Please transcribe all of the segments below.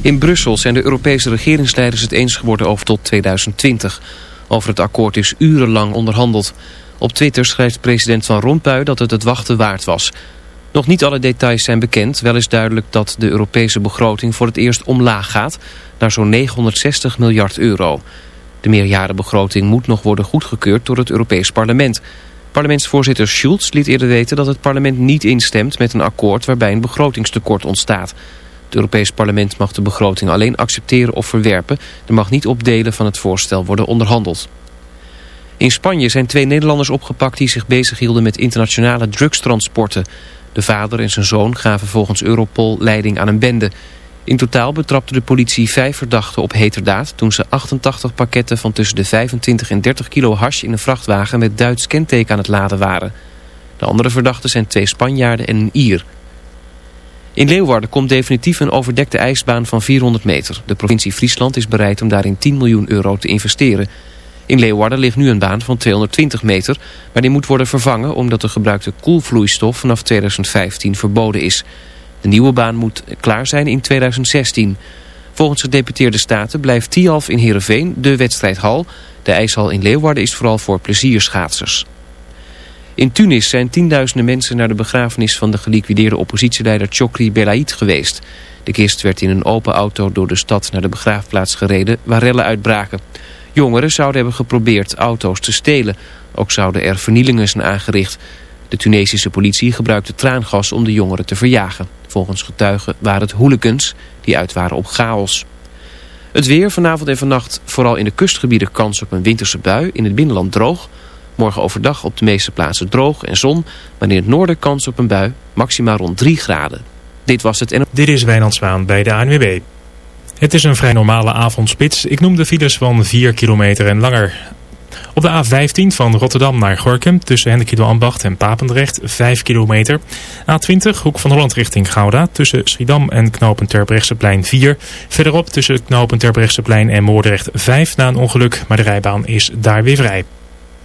In Brussel zijn de Europese regeringsleiders het eens geworden over tot 2020. Over het akkoord is urenlang onderhandeld. Op Twitter schrijft president Van Rompuy dat het het wachten waard was. Nog niet alle details zijn bekend. Wel is duidelijk dat de Europese begroting voor het eerst omlaag gaat... naar zo'n 960 miljard euro. De meerjarenbegroting moet nog worden goedgekeurd door het Europees Parlement... Parlementsvoorzitter Schulz liet eerder weten dat het parlement niet instemt met een akkoord waarbij een begrotingstekort ontstaat. Het Europees Parlement mag de begroting alleen accepteren of verwerpen. Er mag niet op delen van het voorstel worden onderhandeld. In Spanje zijn twee Nederlanders opgepakt die zich bezighielden met internationale drugstransporten. De vader en zijn zoon gaven volgens Europol leiding aan een bende. In totaal betrapte de politie vijf verdachten op heterdaad... toen ze 88 pakketten van tussen de 25 en 30 kilo hash... in een vrachtwagen met Duits kenteken aan het laden waren. De andere verdachten zijn twee Spanjaarden en een Ier. In Leeuwarden komt definitief een overdekte ijsbaan van 400 meter. De provincie Friesland is bereid om daarin 10 miljoen euro te investeren. In Leeuwarden ligt nu een baan van 220 meter... maar die moet worden vervangen omdat de gebruikte koelvloeistof vanaf 2015 verboden is... De nieuwe baan moet klaar zijn in 2016. Volgens gedeputeerde staten blijft Tialf in Heerenveen de wedstrijdhal. De ijshal in Leeuwarden is vooral voor plezierschaatsers. In Tunis zijn tienduizenden mensen naar de begrafenis van de geliquideerde oppositieleider Chokri Belaid geweest. De kist werd in een open auto door de stad naar de begraafplaats gereden waar rellen uitbraken. Jongeren zouden hebben geprobeerd auto's te stelen. Ook zouden er vernielingen zijn aangericht. De Tunesische politie gebruikte traangas om de jongeren te verjagen. Volgens getuigen waren het hooligans die uit waren op chaos. Het weer vanavond en vannacht vooral in de kustgebieden kans op een winterse bui. In het binnenland droog. Morgen overdag op de meeste plaatsen droog en zon. In het noorden kans op een bui. Maximaal rond 3 graden. Dit was het en... Dit is Wijnand Zwaan bij de ANWB. Het is een vrij normale avondspits. Ik noem de files van 4 kilometer en langer. Op de A15 van Rotterdam naar Gorkum tussen Hendrikido Ambacht en Papendrecht 5 kilometer. A20 Hoek van Holland richting Gouda tussen Schiedam en Knopen Terbrechtseplein 4. Verderop tussen Knopen Terbrechtseplein en Moordrecht 5 na een ongeluk, maar de rijbaan is daar weer vrij.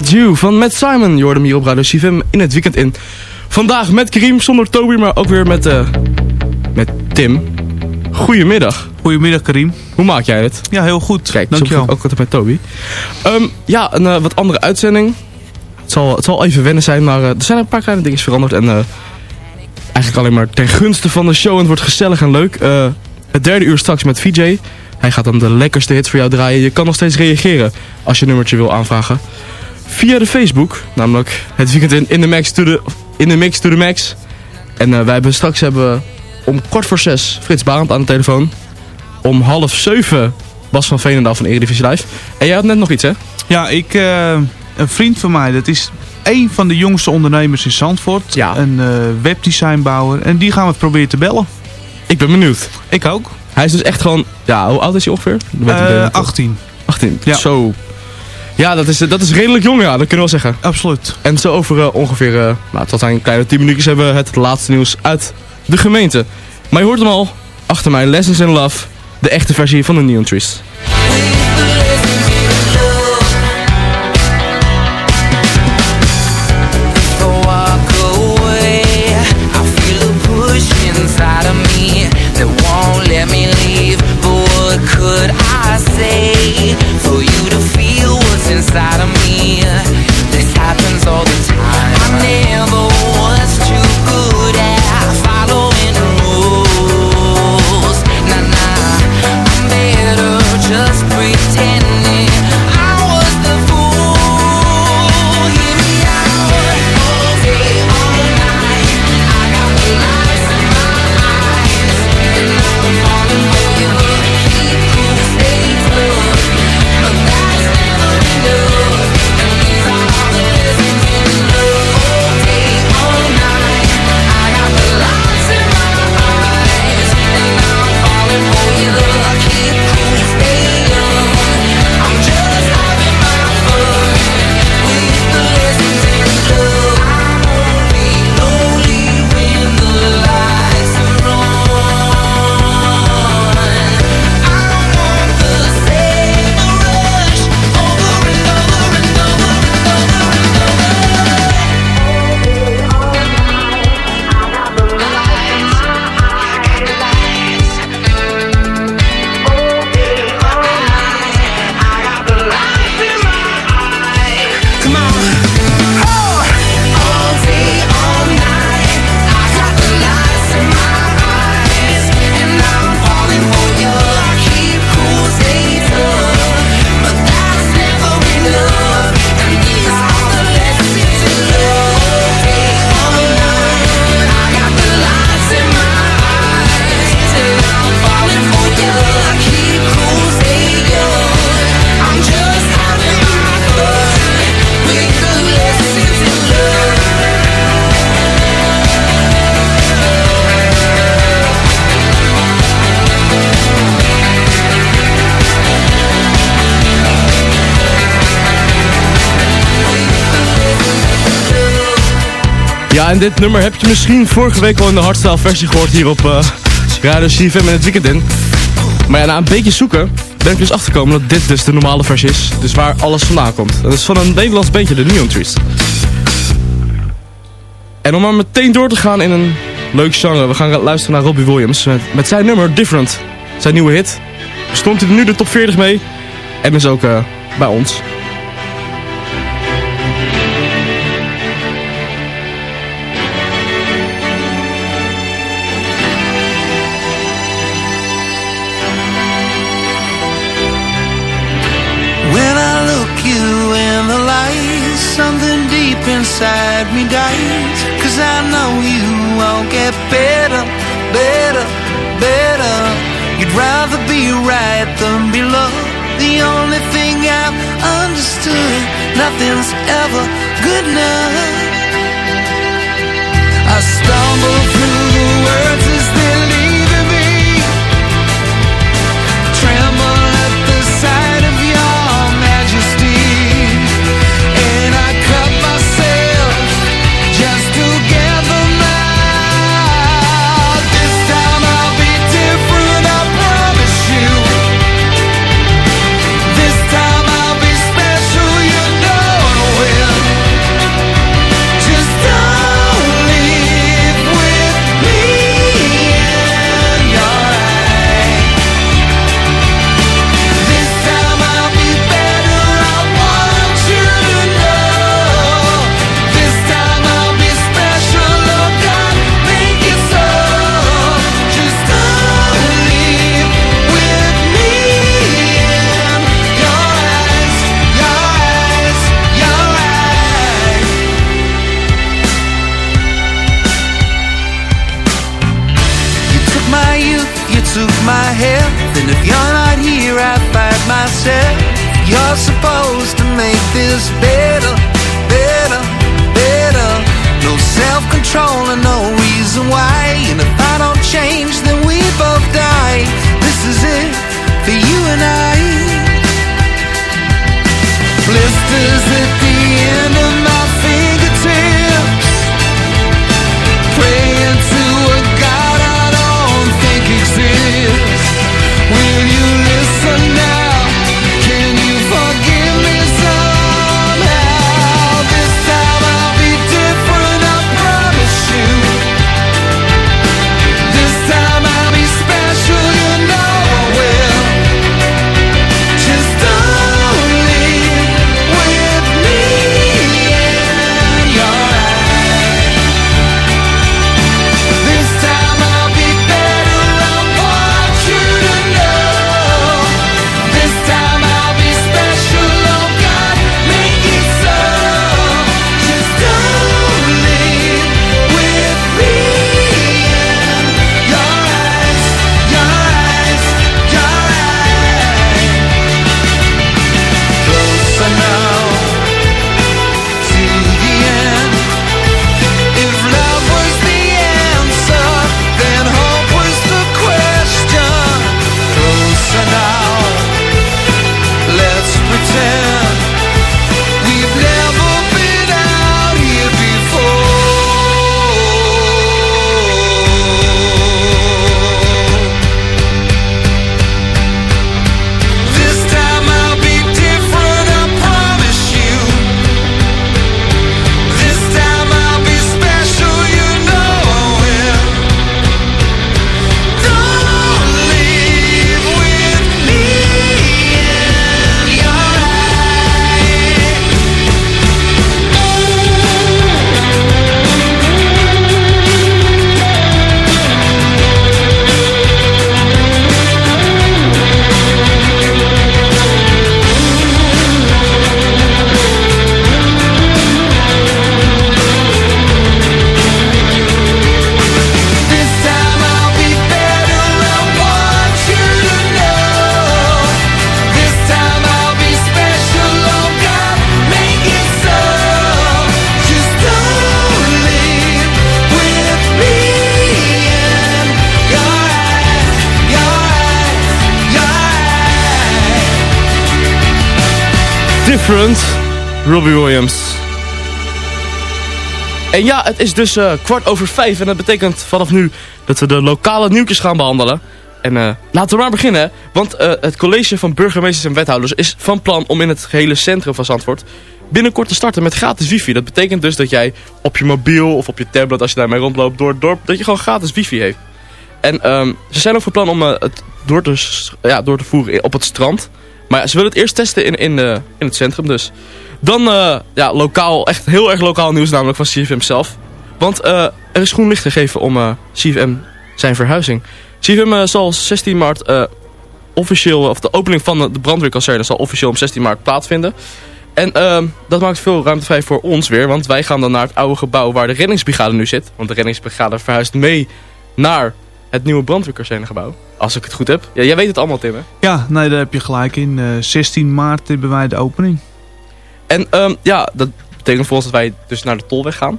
With You van Matt Simon. Je hoorde hem hier op Radio CFM in het weekend in. Vandaag met Karim, zonder Toby, maar ook weer met, eh, met Tim. Goedemiddag. Goedemiddag Karim. Hoe maak jij het? Ja, heel goed. Kijk, Dankjewel. ook altijd met Toby. Ehm, ja, een eh, wat andere uitzending. Het zal, het zal even wennen zijn, maar eh, er zijn een paar kleine dingen veranderd. En eh, eigenlijk alleen maar ten gunste van de show. En het wordt gezellig en leuk. Het derde uur straks met VJ. Hij gaat dan de lekkerste hits voor jou draaien. Je kan nog steeds reageren als je nummertje wil aanvragen. Via de Facebook, namelijk het weekend in, in, de, max to the, in de mix to the max. En eh, wij hebben straks hebben, om kwart voor zes Frits Barend aan de telefoon. Om half zeven Bas van Veenendaal van Eredivisie Live. En jij had net nog iets, hè? Ja, ik, eh, een vriend van mij, dat is één van de jongste ondernemers in Zandvoort. Ja. Een eh, webdesignbouwer. En die gaan we proberen te bellen. Ik ben benieuwd. Ik ook. Hij is dus echt gewoon... Ja, hoe oud is hij ongeveer? Niet. 18. 18. Ja. Zo. Ja, dat is, dat is redelijk jong, ja. Dat kunnen we wel zeggen. Absoluut. En zo over eh, ongeveer... eh, nou, tot zijn kleine 10 minuutjes hebben we het laatste nieuws uit de gemeente. Maar je hoort hem al. Achter mij Lessons in Love. De echte versie van de Neon Trees. inside of me. dit nummer heb je misschien vorige week al in de hardstyle versie gehoord hier op uh, Radio CFM in het weekend in. Maar ja, na een beetje zoeken ben ik dus achterkomen dat dit dus de normale versie is. Dus waar alles vandaan komt. Dat is van een Nederlands bandje, de Neon Trees. En om maar meteen door te gaan in een leuk genre. We gaan luisteren naar Robbie Williams met, zijn nummer Different. Zijn nieuwe hit. Stond hij nu de top 40 mee. En is ook eh, bij ons. let me dance Cause I know you won't get better, better, better. You'd rather be right than be loved The only thing I've understood Nothing's ever good enough. I stumble through the words Different, Robbie Williams. En ja, het is dus eh, kwart over vijf en dat betekent vanaf nu dat we de lokale nieuwtjes gaan behandelen. En eh, laten we maar beginnen, want eh, het college van burgemeesters en wethouders is van plan om in het gehele centrum van Zandvoort binnenkort te starten met gratis wifi. Dat betekent dus dat jij op je mobiel of op je tablet, als je daarmee rondloopt door het dorp, dat je gewoon gratis wifi heeft. En ehm, ze zijn ook van plan om het door te, ja, door te voeren op het strand. Maar ja, ze willen het eerst testen in, in, eh, in het centrum dus. Dan eh, ja, lokaal, echt heel erg lokaal nieuws namelijk van CFM zelf. Want eh, er is groen licht gegeven om CFM zijn verhuizing. CFM zal 16 maart officieel, of de opening van de, de brandweerkazerne zal officieel om 16 maart plaatsvinden. En ehm, dat maakt veel ruimte vrij voor ons weer, want wij gaan dan naar het oude gebouw waar de reddingsbrigade nu zit. Want de reddingsbrigade verhuist mee naar het nieuwe brandweerkazernegebouw. Als ik het goed heb. Ja, jij weet het allemaal Tim hè? Ja, nee, daar heb je gelijk in. Eh, 16 maart hebben wij de opening. En ehm, ja, dat betekent voor ons dat wij dus naar de Tolweg gaan.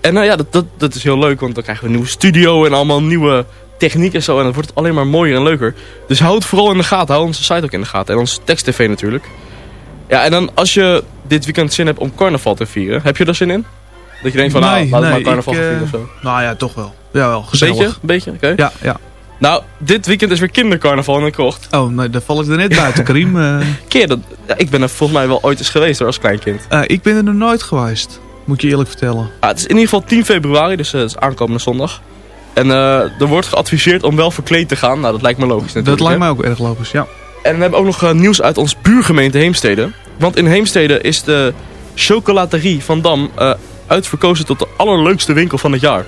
En nou ja, dat, dat, dat is heel leuk, want dan krijgen we een nieuwe studio en allemaal nieuwe techniek en zo. En dat wordt alleen maar mooier en leuker. Dus houd het vooral in de gaten. Hou onze site ook in de gaten. En onze tekst-tv natuurlijk. Ja, en dan als je dit weekend zin hebt om carnaval te vieren, heb je er zin in? Dat je denkt van, nou, Nee, laten we nee, maar carnaval ik, gaan eh, vieren of zo. Nou ja, toch wel. Jawel, gezellig. beetje? Een beetje? Oké. Ja, ja. Nou, dit weekend is weer kindercarnaval in de kocht. Oh, nee, daar val ik er net buiten, Karim. Eh, Keer dat, ja, ik ben er volgens mij wel ooit eens geweest hoor, als kleinkind. eh, ik ben er nog nooit geweest. Moet je eerlijk vertellen. Ja, het is in ieder geval 10 februari, dus eh, het is aankomende zondag. En er wordt geadviseerd om wel verkleed te gaan. Nou, dat lijkt me logisch natuurlijk. Dat lijkt hè? mij ook erg logisch, ja. En we hebben ook nog nieuws uit ons buurgemeente Heemstede. Want in Heemstede is de chocolaterie van Dam uitverkozen tot de allerleukste winkel van het jaar.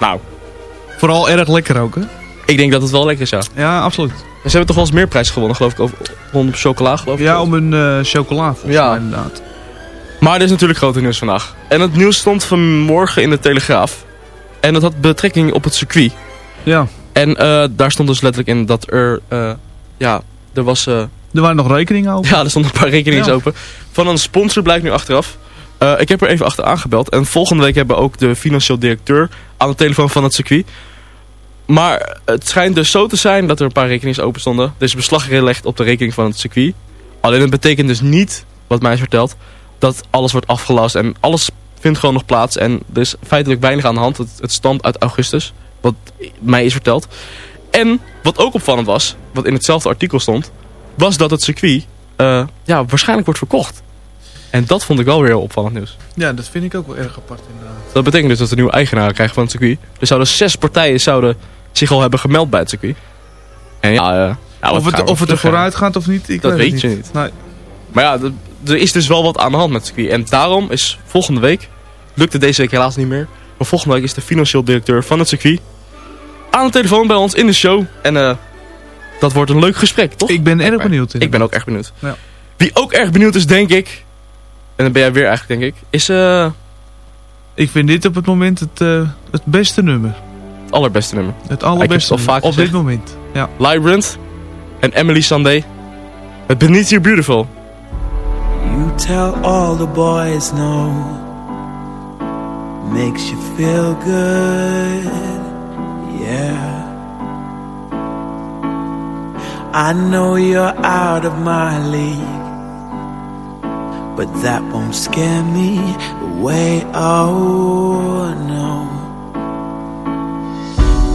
Nou, Vooral erg lekker ook, hè? ik denk dat het wel lekker is, ja. Ja, absoluut. En ze hebben toch wel eens meer prijs gewonnen, geloof ik, over, rondom chocola, geloof ik. Ja, om een eh chocola, volgens Ja. mij inderdaad. Maar er is natuurlijk grote nieuws vandaag. En het nieuws stond vanmorgen in de Telegraaf. En dat had betrekking op het circuit. Ja. En eh, daar stond dus letterlijk in dat er, eh, ja, er was, eh, Er waren nog rekeningen over. ja, er stonden een paar rekeningen Ja. open. Van een sponsor blijkt nu achteraf. Ik heb er even achteraan gebeld. En volgende week hebben we ook de financieel directeur aan de telefoon van het circuit. Maar het schijnt dus zo te zijn dat er een paar rekeningen open stonden. Er is beslag gelegd op de rekening van het circuit. Alleen het betekent dus niet, wat mij is verteld, dat alles wordt afgelast. En alles vindt gewoon nog plaats. En er is feitelijk weinig aan de hand. Het, het stamt uit augustus, wat mij is verteld. En wat ook opvallend was, wat in hetzelfde artikel stond, was dat het circuit eh, ja, waarschijnlijk wordt verkocht. En dat vond ik wel weer heel opvallend nieuws. Ja, dat vind ik ook wel erg apart inderdaad. Dat betekent dus dat we nieuwe eigenaren krijgen van het circuit. Er zouden zes partijen zouden zich al hebben gemeld bij het circuit. En ja, eh, ja, of het, of het er vooruit gaat of niet, ik Dat weet, je niet. Nee. Maar ja, er is dus wel wat aan de hand met het circuit. En daarom is volgende week, lukt het deze week helaas niet meer. Maar volgende week is de financieel directeur van het circuit aan de telefoon bij ons in de show. En eh, dat wordt een leuk gesprek, toch? Ik ben erg benieuwd. Ik ben ook erg benieuwd. Ja. Wie ook erg benieuwd is, denk ik, en dan ben jij weer eigenlijk, denk ik, is eh, Ik vind dit op het moment het, het beste nummer. Het allerbeste nummer. Het heb het allerbeste al vaak nummer op gezegd. dit moment. Ja. Librant en Emily Sunday. Het Beneath You Beautiful. You tell all the boys no. Makes you feel good. Yeah. I know you're out of my league. But that won't scare me away. Oh no.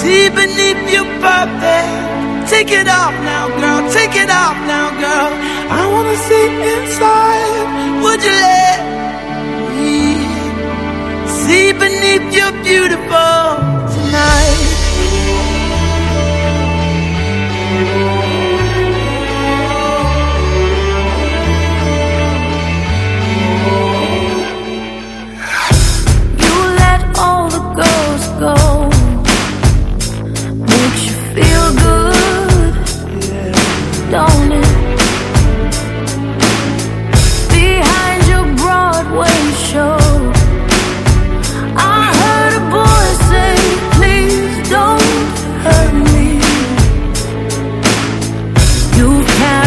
see beneath your perfect? Take it off now, girl. Take it off now, girl. I wanna see inside. Would you let me see beneath your beautiful tonight?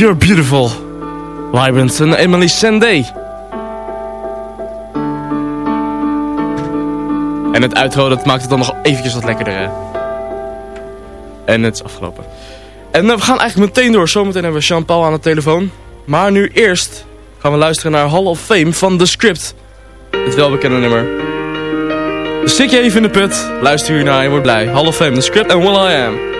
tonight? Beneath Your Beautiful. Librance en Emily Sandé. En het outro, dat maakt het dan nog eventjes wat lekkerder, hè. En het is afgelopen. En eh, we gaan eigenlijk meteen door. Zometeen hebben we Jean-Paul aan de telefoon. Maar nu eerst gaan we luisteren naar Hall of Fame van The Script. Het welbekende nummer. Dus zit je even in de put, luister hier naar en je wordt blij. Hall of Fame, The Script en Will I Am.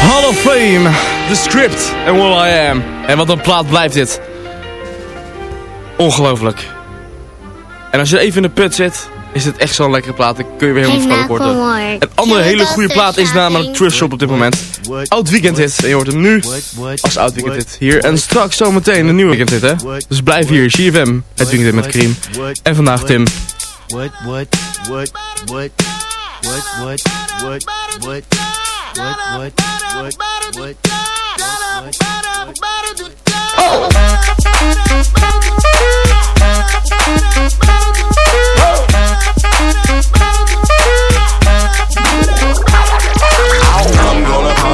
Hall of Fame, The Script en Will I Am. En wat een plaat blijft dit. Ongelooflijk. En als je even in de put zit, is het echt zo'n lekkere plaat. Dan kun je weer helemaal vrolijk worden. Een andere hele goede plaat is namelijk Trust Shop op dit moment. Oud weekend hit. En je hoort hem nu als oud weekend hit hier. En straks zometeen een nieuwe weekend hit, hè. Dus blijf hier, CFM. Het weekend hit met Cream. En vandaag Tim. What, what, what, what, what, what, what, what, what, what, what, what, I'm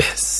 Piss.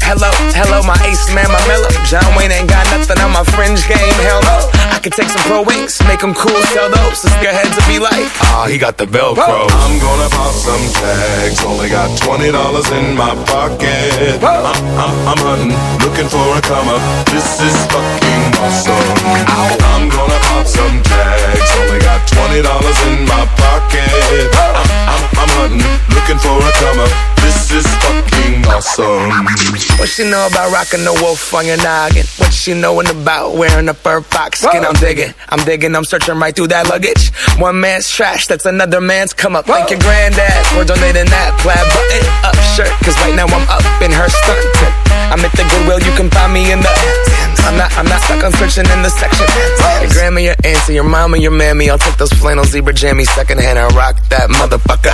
Hello, hello, my ace man, my mellow. John Wayne ain't got nothing on my fringe game. Hell no. I could take some pro wings, make them cool, sell those. The scareheads will be like, ah, he got the Velcro. I'm gonna pop some tags. Only got twenty dollars in my pocket. I'm, I'm, I'm hunting, looking for a come up. This is fucking awesome. I'm gonna pop some tags. Only got twenty dollars in my pocket. I'm, I'm, I'm hunting, looking for a come up. This is fucking awesome. What she know about rocking the wolf on your noggin? What she knowin' about wearing a fur fox skin? I'm digging, I'm digging, I'm searching right through that luggage. One man's trash, that's another man's come up. Thank your granddad for donating that plaid button up shirt. Cause right now I'm up in her skirt. I'm at the Goodwill, you can find me in the. I'm not, I'm not stuck on searching in the section. Your grandma, your auntie, your mama, your mammy. I'll take those flannel zebra jammies secondhand and rock that motherfucker.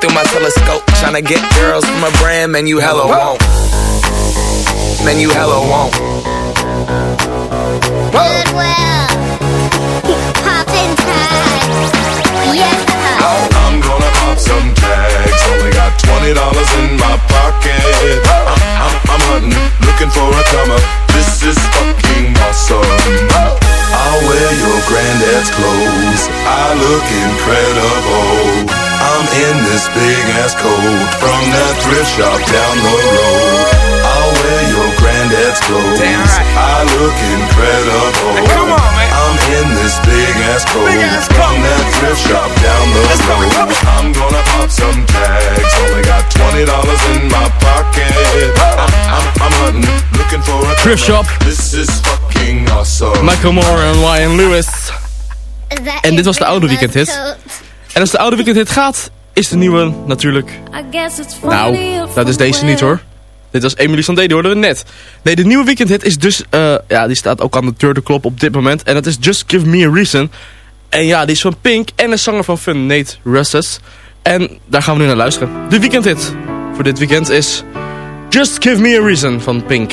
through my telescope. Tryna get girls from a brand, man, you hella won't. Man, you hella won't. Goodwill. Poppin' tags. Yeah. I'm gonna pop some tags. Only got twenty dollars in my pocket. I'm, I'm, I'm hunting, looking for a come up. This is fucking awesome. I'll wear your granddad's clothes. I look incredible. I'm in this big ass coat from that thrift shop down the road. I'll wear your granddad's clothes. I look incredible. come on, man. I'm in this big ass coat from that thrift shop down the road. I'm gonna pop some tags. Only got twenty dollars in my pocket. I'm, I'm, I'm hunting, looking for a Thrift shop. This is fucking awesome. Michael Moore en Ryan Lewis. En dit was de oude weekendhit. En als de oude weekendhit gaat, is de nieuwe natuurlijk. Nou, dat is deze niet hoor. Dit was Emily Sandé, die hoorden we net. Nee, de nieuwe weekendhit is dus... eh, ja, die staat ook aan de deur te kloppen op dit moment. En dat is Just Give Me A Reason. En ja, die is van Pink en de zanger van Fun, Nate Russes. En daar gaan we nu naar luisteren. De weekendhit voor dit weekend is... Just Give Me A Reason van Pink.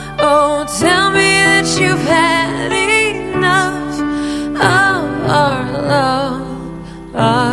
oh, tell me that you've had enough of our love.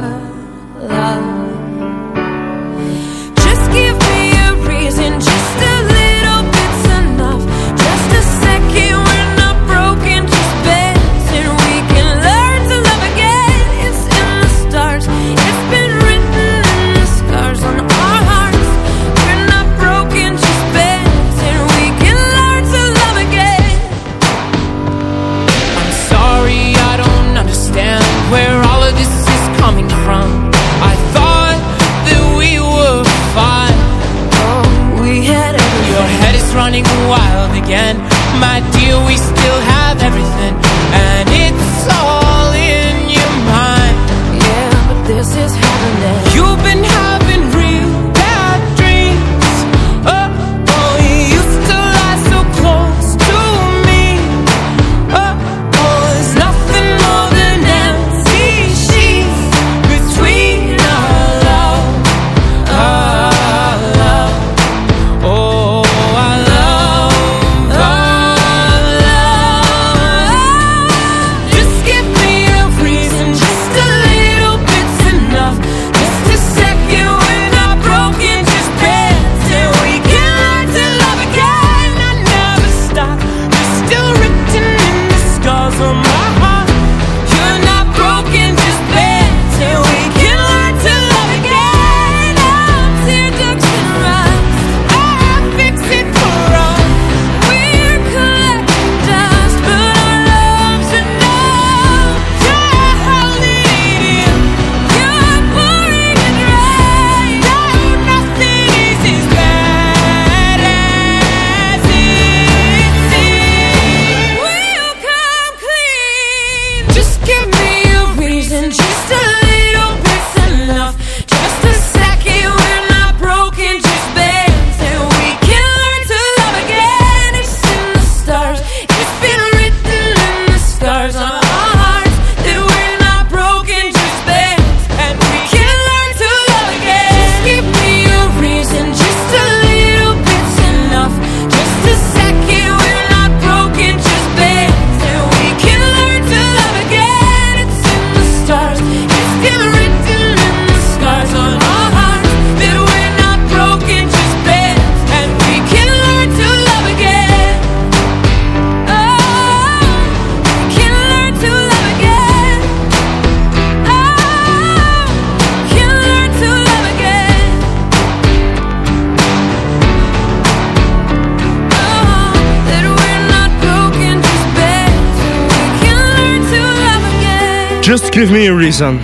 Just Give Me A Reason.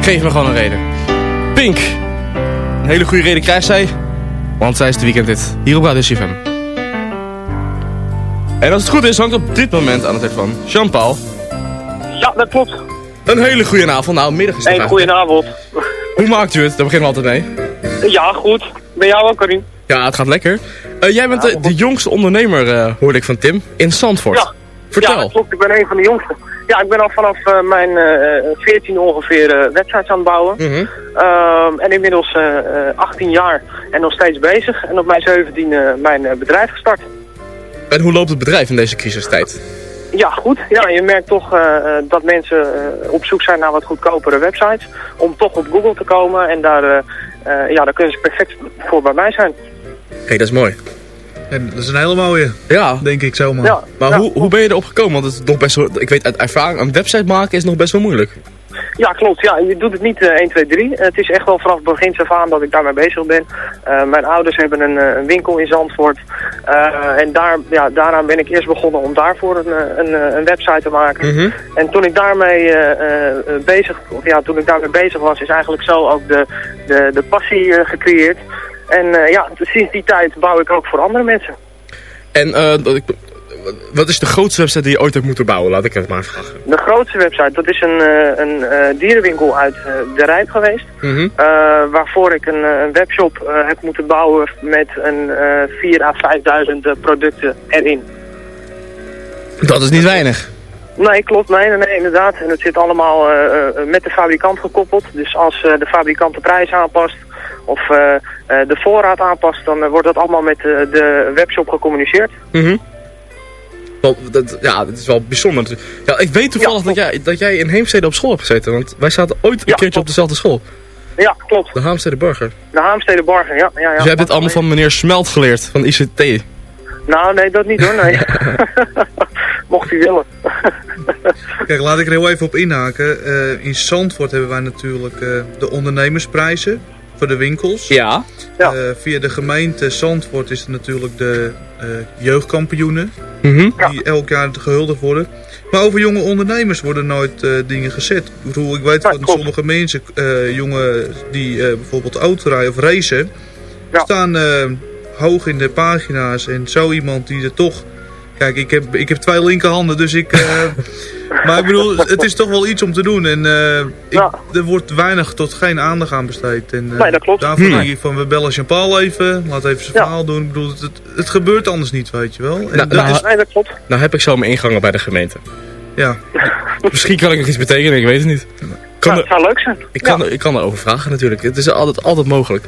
Geef me gewoon een reden. Pink. Een hele goede reden krijgt zij. Want zij is de weekendhit. Hier op Radio CFM. En als het goed is, hangt op dit moment aan het telefoon Jean-Paul. Ja, dat klopt. Een hele goede avond. Nou, middag is het Een eigenlijk. goedenavond. Hoe maakt u het? Daar beginnen we altijd mee. Ja, goed. Ben jou ook, Karin? Ja, het gaat lekker. Eh, jij bent de, de jongste ondernemer, eh, hoorde ik van Tim, in Zandvoort. Ja. Vertel. Ja, dat klopt. Ik ben een van de jongsten. Ja, ik ben al vanaf eh, mijn eh 14 ongeveer eh, websites aan het bouwen. Mhm. Ehm, en inmiddels eh, eh, 18 jaar en nog steeds bezig. En op mijn 17 eh, mijn bedrijf gestart. En hoe loopt het bedrijf in deze crisistijd? Ja, goed. Ja, je merkt toch dat mensen op zoek zijn naar wat goedkopere websites. Om toch op Google te komen. En daar, ja, daar kunnen ze perfect voor bij mij zijn. Hé, hey, dat is mooi. En dat is een hele mooie. Ja. Denk ik zomaar. Ja. Maar hoe, hoe ben je erop gekomen? Want het is nog best wel, ik weet uit ervaring, een website maken is nog best wel moeilijk. Ja, klopt. Ja, je doet het niet eh 1, 2, 3. het is echt wel vanaf het begin af aan dat ik daarmee bezig ben. Eh, mijn ouders hebben een, eh, een winkel in Zandvoort. Eh, en daar, ja, daarna ben ik eerst begonnen om daarvoor een, een, een website te maken. Mhm. En toen ik daarmee eh, eh, eh, bezig, of ja, toen ik daarmee bezig was, is eigenlijk zo ook de, de, de passie gecreëerd. En eh, ja, sinds die tijd bouw ik ook voor andere mensen. En eh, wat is de grootste website die je ooit hebt moeten bouwen? Laat ik het maar vragen. De grootste website, dat is een, eh, een eh, dierenwinkel uit De Rijp geweest. Mhm. Eh, waarvoor ik een, eh, een webshop eh, heb moeten bouwen met een eh 4.000 à 5.000 eh, producten erin. Dat is niet weinig. Nee, klopt. Nee, nee, nee, inderdaad. En het zit allemaal eh, eh, met de fabrikant gekoppeld. Dus als eh, de fabrikant de prijs aanpast of eh, eh, de voorraad aanpast, dan eh, wordt dat allemaal met de webshop gecommuniceerd. Mhm. Wel, dat, ja, dat is wel bijzonder. Ja, ik weet toevallig dat, jij, dat jij in Heemstede op school hebt gezeten. Want wij zaten ooit een keertje op dezelfde school. Ja, klopt. De Haamstede Burger. De Haamstede Bargen, ja. ja, ja dus jij hebt dit allemaal van meneer Smelt geleerd, van ICT. Nou, nee, dat niet hoor, nee. Mocht u willen. Kijk, laat ik er heel even op inhaken. Eh, in Zandvoort hebben wij natuurlijk eh, de ondernemersprijzen voor de winkels. Ja. Eh, via de gemeente Zandvoort is er natuurlijk de eh, jeugdkampioenen. Mhm. Die elk jaar gehuldigd worden. Maar over jonge ondernemers worden nooit eh, dingen gezet. Ik bedoel, ik weet van sommige mensen, eh, jongen die eh, bijvoorbeeld autorijden of racen, staan eh, hoog in de pagina's. En zo iemand die er toch... Kijk, ik heb, ik heb twee linkerhanden, dus ik... eh, maar ik bedoel, het is toch wel iets om te doen. En eh, ik, er wordt weinig tot geen aandacht aan besteed. En, eh, Nee, dat klopt. Daarvoor Hmm. denk ik van, we bellen Jean-Paul even. Laat even zijn verhaal doen. Ik bedoel, het, het, het gebeurt anders niet, weet je wel. En Nou, dat nou, is, Nee, dat klopt. Nou heb ik zo mijn ingangen bij de gemeente. Ja. Misschien kan ik nog iets betekenen, ik weet het niet. Kan Ja, het zou leuk zijn. ik, kan, er- ik kan erover vragen natuurlijk. Het is altijd, altijd mogelijk.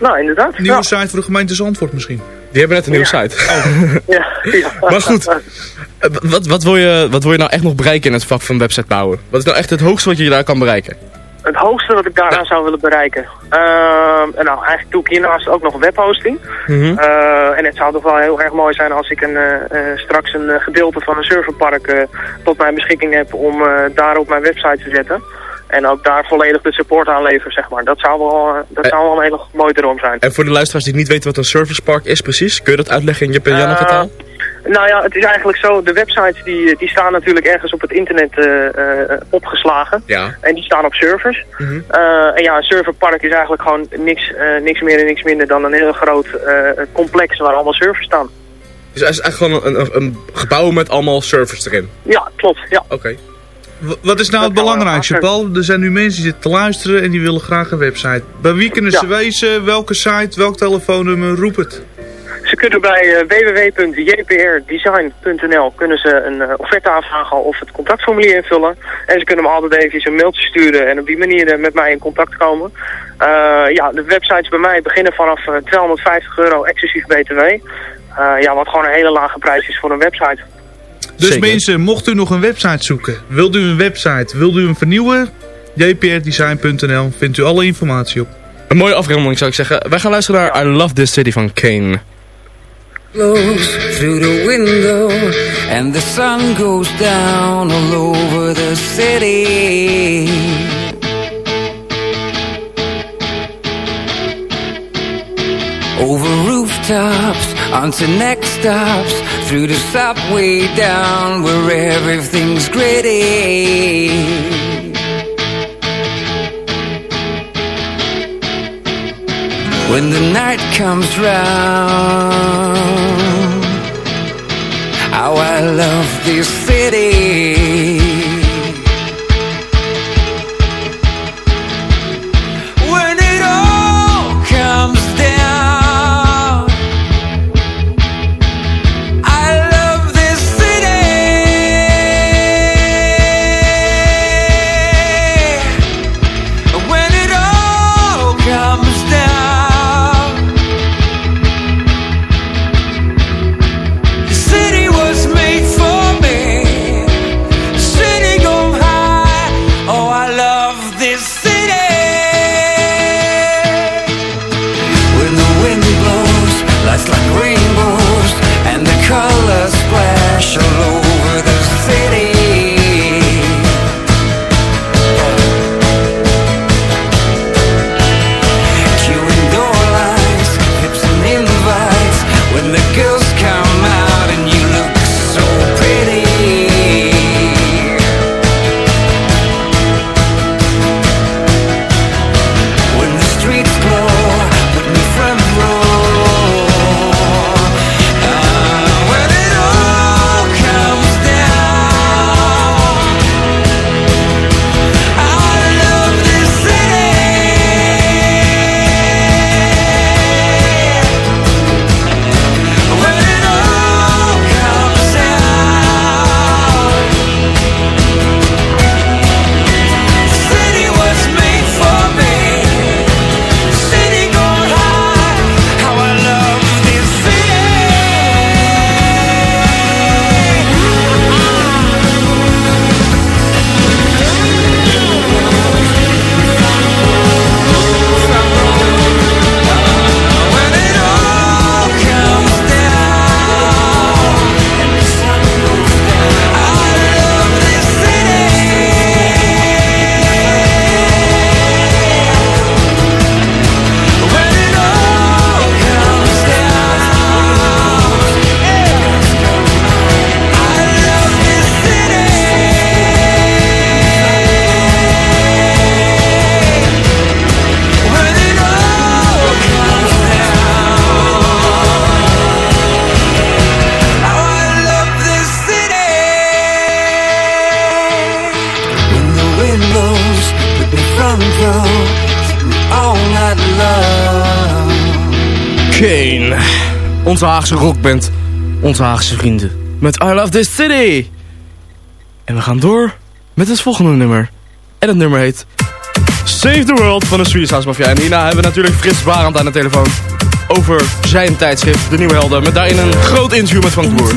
Nou, inderdaad. Nieuwe ja. site voor de gemeente Zandvoort misschien. Die hebben net een nieuwe site. Ja, ja. Maar goed, eh, wat, wat, wil je, wat wil je nou echt nog bereiken in het vak van website bouwen? Wat is nou echt het hoogste wat je daar kan bereiken? Het hoogste wat ik daaraan zou willen bereiken. En nou, eigenlijk doe ik hiernaast ook nog webhosting. Mhm. Eh, en het zou toch wel heel erg mooi zijn als ik een, eh, straks een gedeelte van een serverpark tot mijn beschikking heb om daar op mijn website te zetten. En ook daar volledig de support aan leveren, zeg maar. Dat zou wel, eh, dat zou wel een hele mooie droom zijn. En voor de luisteraars die niet weten wat een service park is precies, kun je dat uitleggen in Jip en Janneke Eh, taal? Nou ja, het is eigenlijk zo, de websites die, die staan natuurlijk ergens op het internet eh, opgeslagen. Ja. En die staan op servers. Mhm. En ja, een serverpark is eigenlijk gewoon niks, niks meer en niks minder dan een heel groot complex waar allemaal servers staan. Dus het is echt gewoon een, een, een gebouw met allemaal servers erin. Ja, klopt. Ja. Oké. Wat is nou het belangrijkste, Paul? Er zijn nu mensen die zitten te luisteren en die willen graag een website. Bij wie kunnen ze Ja. wezen? Welke site? Welk telefoonnummer? Roep het. Ze kunnen bij eh, www.jprdesign.nl kunnen ze een eh, offerte aanvragen of het contactformulier invullen. En ze kunnen me altijd even een mailtje sturen en op die manier eh, met mij in contact komen. Ja, de websites bij mij beginnen vanaf eh, 250 euro exclusief btw. Ja, wat gewoon een hele lage prijs is voor een website. Dus mensen, mocht u nog een website zoeken, wilt u een website, wilt u hem vernieuwen? jprdesign.nl vindt u alle informatie op. Een mooie afronding zou ik zeggen. Wij gaan luisteren naar I Love This City van Kane. through the window and the sun goes down all over the city. Over rooftops, onto next stops, through the subway down where everything's gritty. when the night comes round. How I love this city. Haagse rockband. Onze Haagse vrienden. Met I Love This City. En we gaan door met het volgende nummer. En het nummer heet... Save the World van de Swedish House Mafia. En hierna hebben we natuurlijk Frits Barend aan de telefoon. Over zijn tijdschrift, De Nieuwe Helden. Met daarin een groot interview met Frank Boer.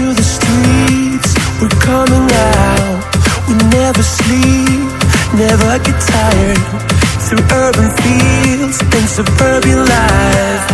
Through urban fields and suburban life.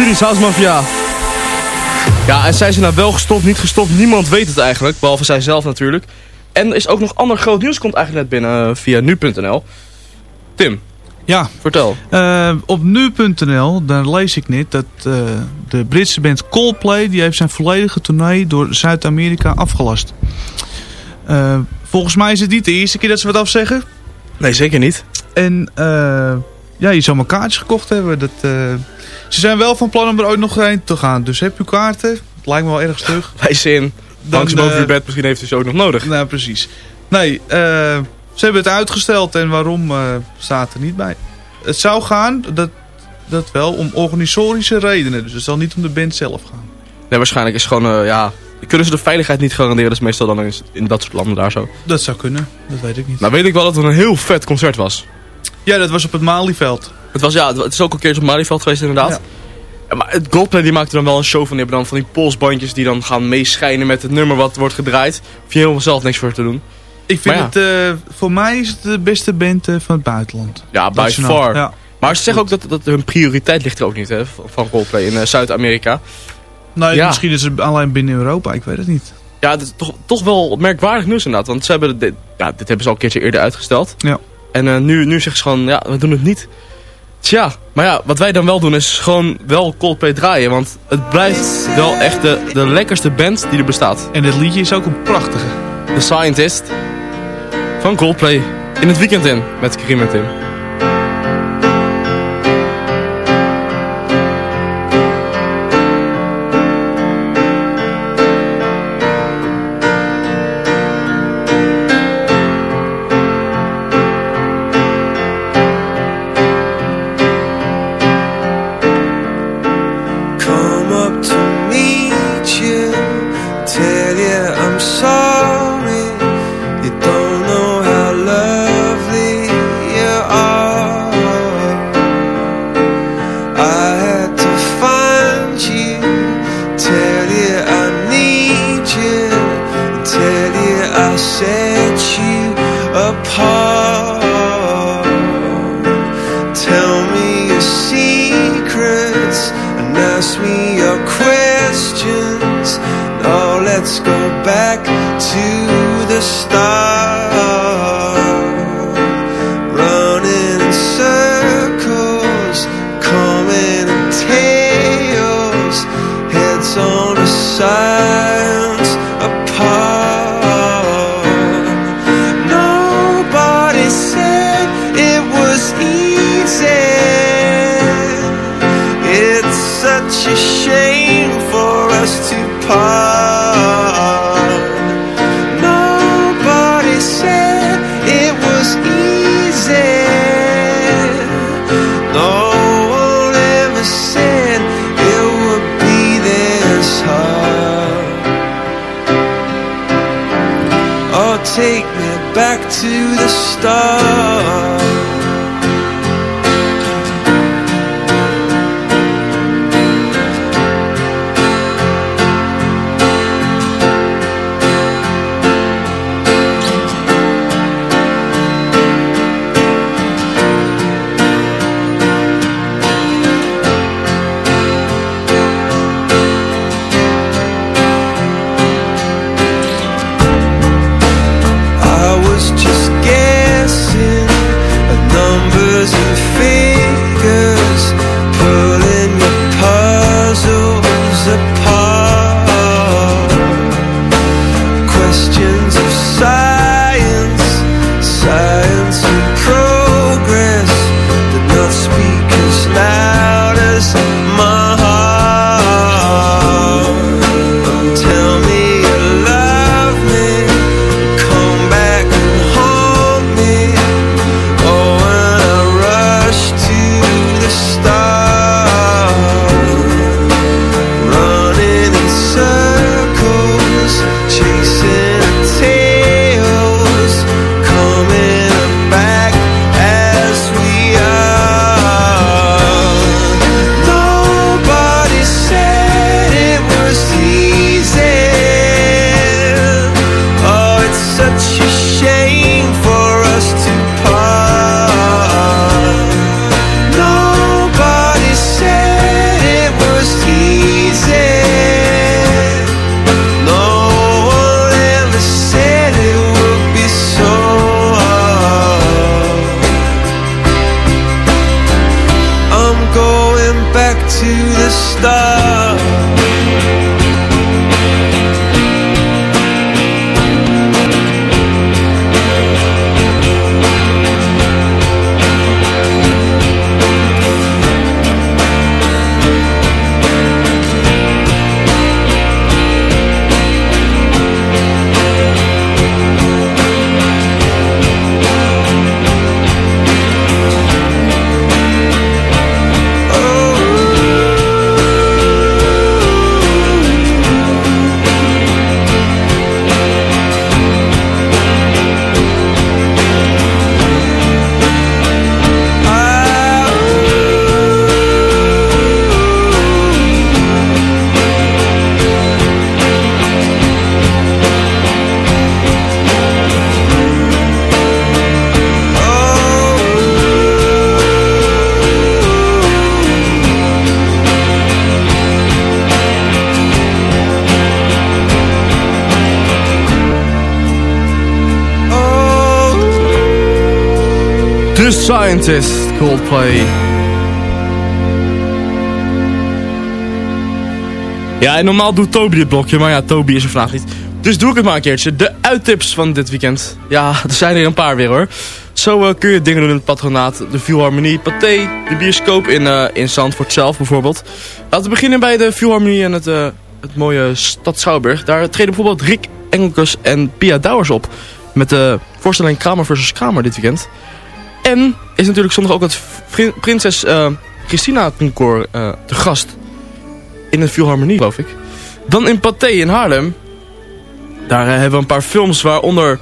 Swedish House Mafia. Ja, en zijn ze nou wel gestopt, niet gestopt? Niemand weet het eigenlijk, behalve zij zelf natuurlijk. En er is ook nog ander groot nieuws, komt eigenlijk net binnen eh, via nu.nl. Tim, Ja. vertel. Eh, op nu.nl, daar lees ik net dat eh, de Britse band Coldplay... die heeft zijn volledige tournee door Zuid-Amerika afgelast. Eh, volgens mij is het niet de eerste keer dat ze wat afzeggen. Nee, zeker niet. En eh, ja, je zou maar kaartjes gekocht hebben. Dat, eh, ze zijn wel van plan om er ooit nog heen te gaan. Dus heb je kaarten? Het lijkt me wel erg stug. Wijs in. Langs boven je eh, bed, misschien heeft u ze ook nog nodig. Nou, precies. Nee, eh, ze hebben het uitgesteld en waarom staat er niet bij. Het zou gaan, dat, dat wel, om organisatorische redenen. Dus het zal niet om de band zelf gaan. Nee, waarschijnlijk is gewoon, ja... Kunnen ze de veiligheid niet garanderen? Dat is meestal dan in, in dat soort landen daar zo. Dat zou kunnen, dat weet ik niet. Nou weet ik wel dat het een heel vet concert was. Ja, dat was op het Malieveld. Het was, ja, het is ook een keertje op Malieveld geweest inderdaad. Ja. Ja, maar het Goldplay die maakte dan wel een show van. Die hebben dan van die polsbandjes die dan gaan meeschijnen met het nummer wat wordt gedraaid. Hoef je helemaal zelf niks voor te doen. Ik vind het, eh, voor mij is het de beste band eh, van het buitenland. Ja, by far. Ja. Maar ze zeggen ook dat, dat hun prioriteit ligt er ook niet hè, van Coldplay in eh, Zuid-Amerika. Nee, Ja. misschien is het alleen binnen Europa, ik weet het niet. Ja, dat is toch, toch wel merkwaardig nieuws inderdaad. Want ze hebben dit, ja, dit hebben ze al een keertje eerder uitgesteld. Ja. En eh, nu, nu zeggen ze gewoon, ja, we doen het niet. Tja, maar ja, wat wij dan wel doen is gewoon wel Coldplay draaien. Want het blijft wel echt de, de lekkerste band die er bestaat. En dit liedje is ook een prachtige. The Scientist van Coldplay in het weekend in met Karim en Tim. Your questions. Now let's go back to the start. The Scientist, Coldplay. Ja, normaal doet Toby dit blokje, maar ja, Toby is er vandaag niet. Dus doe ik het maar een keertje. De uittips van dit weekend. Ja, er zijn er een paar weer hoor. Zo eh, kun je dingen doen in het patronaat. De Philharmonie, Pathé, de bioscoop in, eh in Zandvoort zelf bijvoorbeeld. Laten we beginnen bij de Philharmonie en het, eh, het mooie stad Schouwburg. Daar treden bijvoorbeeld Rick Engelkes en Pia Douwers op. Met de voorstelling Kramer versus Kramer dit weekend. En is natuurlijk zondag ook het Prinses eh, Christina Concours eh, te gast. In de Philharmonie, geloof ik. Dan in Pathé in Haarlem. Daar eh, hebben we een paar films, waaronder...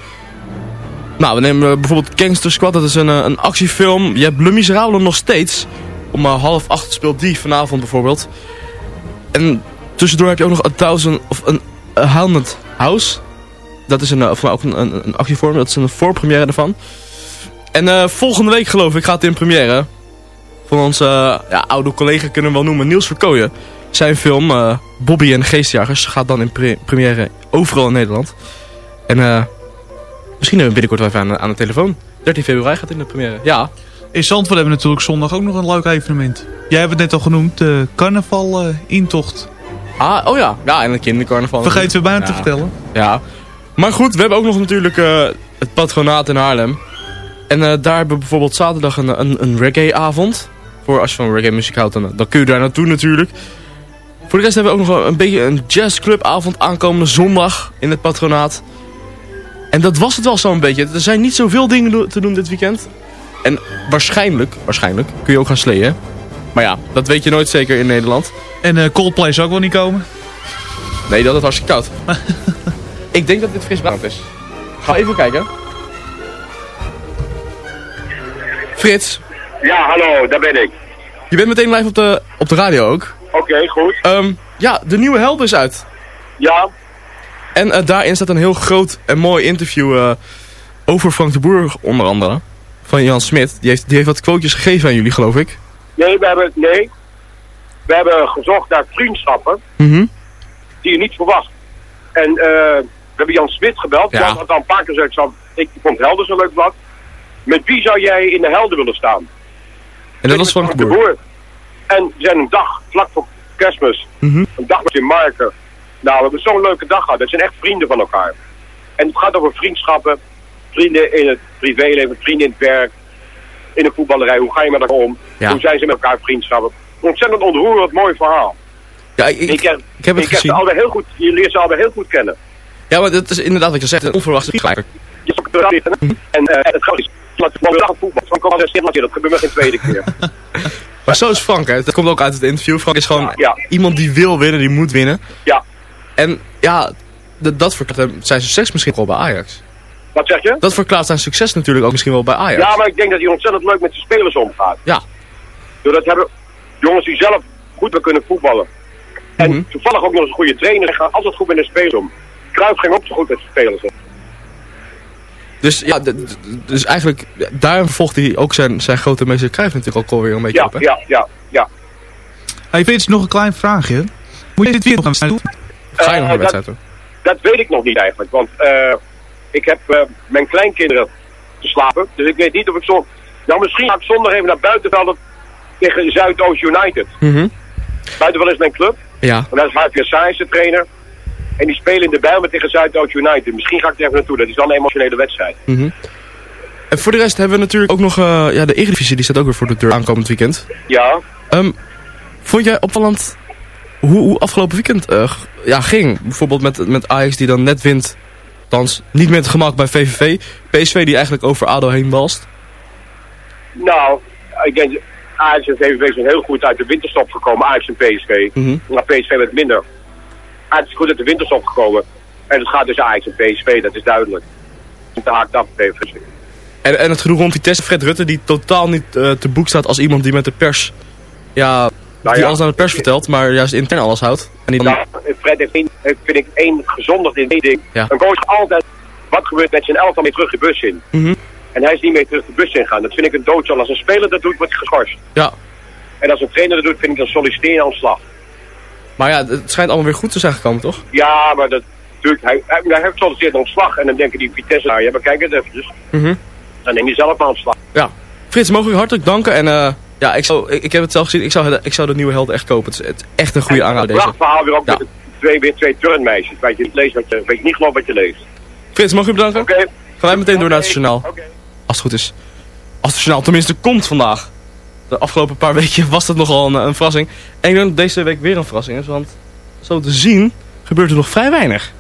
Nou, we nemen bijvoorbeeld Gangster Squad. Dat is een, een actiefilm. Je hebt Le Miserable nog steeds. Om half acht speelt die vanavond bijvoorbeeld. En tussendoor heb je ook nog A Thousand... Of een A Hundred House. Dat is een, of ook een, een, actievorm. Dat is een voorpremière ervan. En eh, volgende week geloof ik gaat het in première. Van onze eh, ja, oude collega kunnen we wel noemen. Niels Verkooyen. Zijn film eh, Bobby en de Geestjagers gaat dan in pre- première overal in Nederland. En misschien hebben we binnenkort wel even aan, aan de telefoon. 13 februari gaat in de première. Ja. In Zandvoort hebben we natuurlijk zondag ook nog een leuk evenement. Jij hebt het net al genoemd, de carnaval intocht. Ah, oh ja. Ja, en een kindercarnaval. Vergeten we bijna te vertellen. Ja. Maar goed, we hebben ook nog natuurlijk het patronaat in Haarlem. En eh, daar hebben we bijvoorbeeld zaterdag een, een, een reggae-avond. Voor als je van reggae muziek houdt, dan, dan kun je daar naartoe natuurlijk. Voor de rest hebben we ook nog een beetje een jazzclubavond aankomende zondag in het patronaat. En dat was het wel zo'n beetje. Er zijn niet zoveel dingen do- te doen dit weekend. En waarschijnlijk, waarschijnlijk kun je ook gaan sleeën. Maar ja, dat weet je nooit zeker in Nederland. En eh, Coldplay zou ook wel niet komen. Nee, dat is hartstikke koud. ik denk dat dit frisbrand is. Ga even kijken. Frits, Ja, hallo, daar ben ik. je bent meteen live op de, op de radio ook. Oké, goed. Ehm, ja, de nieuwe Help is uit. Ja. En eh, daarin staat een heel groot en mooi interview eh, over Frank de Boer onder andere. Van Jan Smit. Die heeft, die heeft wat quotejes gegeven aan jullie, geloof ik. Nee, we hebben, nee. We hebben gezocht naar vriendschappen Mhm. die je niet verwacht. En eh, we hebben Jan Smit gebeld. Ja. Jan had al een paar keer gezegd, van, ik vond Helden zo'n leuk blad. Met wie zou jij in de Helden willen staan? En dat was Frank de Boer. En zijn een dag, vlak voor kerstmis, Mhm. een dag met in Marken. Nou, we hebben zo'n leuke dag gehad. Dat zijn echt vrienden van elkaar. En het gaat over vriendschappen. Vrienden in het privéleven, vrienden in het werk. In de voetballerij, hoe ga je met elkaar om? Ja. Hoe zijn ze met elkaar vriendschappen? Ontzettend ontroerend mooi verhaal. Ja, ik, ik, heb, ik heb het ik gezien. heel goed, je leert ze allebei heel goed kennen. Ja, maar dat is inderdaad wat je zegt. Een onverwachte gelijker. Je zitten. En eh, het gaat is, dag voetbal. Van kan zes keer, dat gebeurt me geen tweede keer. Maar zo is Frank, hè. Dat komt ook uit het interview. Frank is gewoon Ja. iemand die wil winnen, die moet winnen. Ja. En ja, dat verklaart zijn succes misschien wel bij Ajax. Wat zeg je? Dat verklaart zijn succes natuurlijk ook misschien wel bij Ajax. Ja, maar ik denk dat hij ontzettend leuk met zijn spelers omgaat. Ja. Doordat hebben jongens die zelf goed weer kunnen voetballen. En Mhm. toevallig ook nog eens een goede trainer. Ze gaan altijd goed met de spelers om. Cruijff ging ook zo goed met zijn spelers om. Dus ja, dus eigenlijk, daarom volgt hij ook zijn, zijn grote meester Cruijff natuurlijk ook alweer een beetje Ja, op, hè? ja, ja, ja. Hey Frits, nog een klein vraagje. Moet je dit weer nog gaan doen? Ga je nog een wedstrijd dat, doen? dat weet ik nog niet eigenlijk. Want eh, ik heb eh, mijn kleinkinderen te slapen. Dus ik weet niet of ik zo... Nou, misschien ga ik zondag even naar buitenvelden tegen Zuidoost United. Mhm. Buitenveld is mijn club. Ja. En daar is Javier Sainz de trainer. En die spelen in de Bijlmer tegen Zuidoost United. Misschien ga ik er even naartoe. Dat is dan een emotionele wedstrijd. Mhm. En voor de rest hebben we natuurlijk ook nog, eh, ja, de Eredivisie die staat ook weer voor de deur aankomend weekend. Ja. Ehm, vond jij opvallend hoe, hoe afgelopen weekend g- ja, ging? Bijvoorbeeld met, met Ajax die dan net wint, althans niet met gemak bij VVV. PSV die eigenlijk over ADO heen walst. Nou, ik denk... Ajax en VVV zijn heel goed uit de winterstop gekomen. Ajax en PSV. Mhm. Maar PSV werd minder. Ajax is goed uit de winterstop gekomen. En het gaat dus Ajax en PSV, dat is duidelijk. De haakt af, PSV. En, en het gedoe rond Vitesse, Fred Rutte, die totaal niet eh, te boek staat als iemand die met de pers, ja, die Nou ja. alles aan de pers vertelt, maar juist intern alles houdt. En die Nou, Fred heeft, één, heeft, vind ik één gezondigd in één ding. Ja. Een coach altijd, wat gebeurt met zijn elftal mee terug de bus in. Mhm. En hij is niet mee terug de bus in gaan. Dat vind ik een doodzonde. Als een speler dat doet, wordt hij geschorst. ja. En als een trainer dat doet, vind ik dan solliciteer je ontslag. Maar ja, het schijnt allemaal weer goed te zijn gekomen, toch? Ja, maar dat natuurlijk, hij, hij, hij heeft solliciteerd ontslag. En dan denken die Vitesse, nou ja, maar kijk eens eventjes. Mhm. Dan neem je zelf maar ontslag. Ja. Frits, mogen we hartelijk danken. En eh, ja, ik, zou, ik, ik heb het zelf gezien. Ik zou, het- ik zou de nieuwe helden echt kopen. Het is, het echt een goede aanrader Een deze. prachtverhaal weer ook met twee, weer twee turnmeisjes. Weet je, leest wat je, weet je niet geloof wat je leest. Frits, mag u bedanken? Oké. Gaan wij meteen door naar het journaal. Als het goed is. Als het journaal tenminste komt vandaag. De afgelopen paar weken was dat nogal een, een verrassing. En ik denk dat deze week weer een verrassing is. Want zo te zien gebeurt er nog vrij weinig.